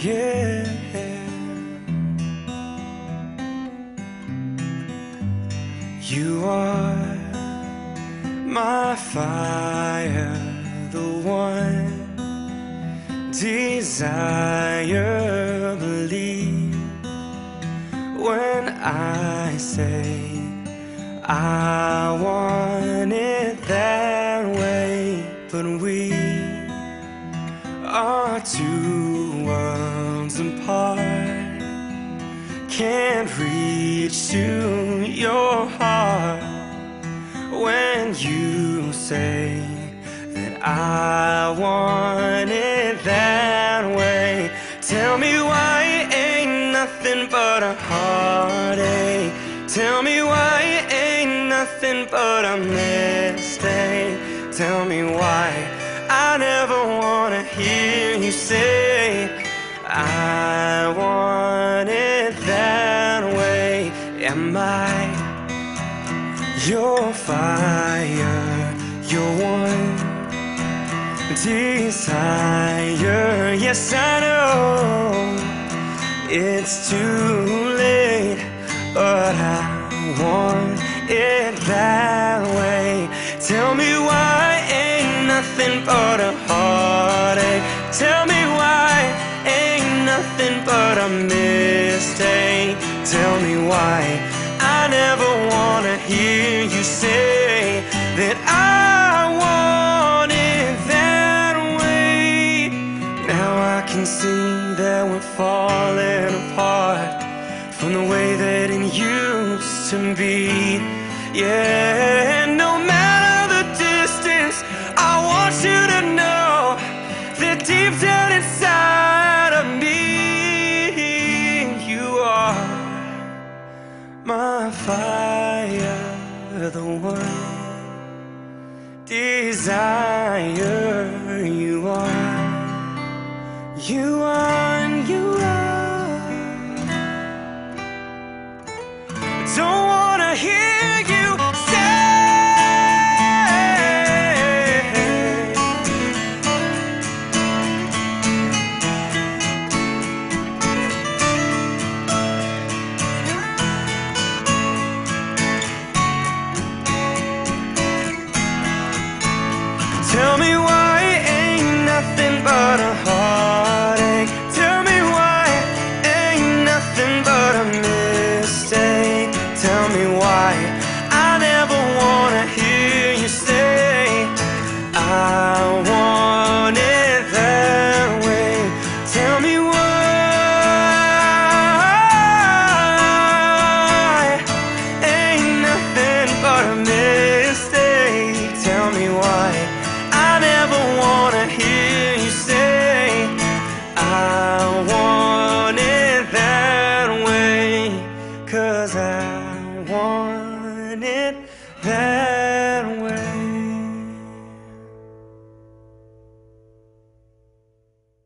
Yeah. You are my fire, the one desire. Believe when I say I want Can't reach to your heart when you say that I want it that way. Tell me why it ain't nothing but a heartache. Tell me why it ain't nothing but a mistake. Tell me why I never wanna hear you say Am I your fire, your one desire? Yes, I know it's too late, but I want it that way. Tell me why ain't nothing but a heartache. Tell me hear you say that I want it that way. Now I can see that we're falling apart from the way that it used to be. Yeah, and no matter the distance, I want you to know that deep down inside of me, you are my fire, the one desire. You are, you are. here.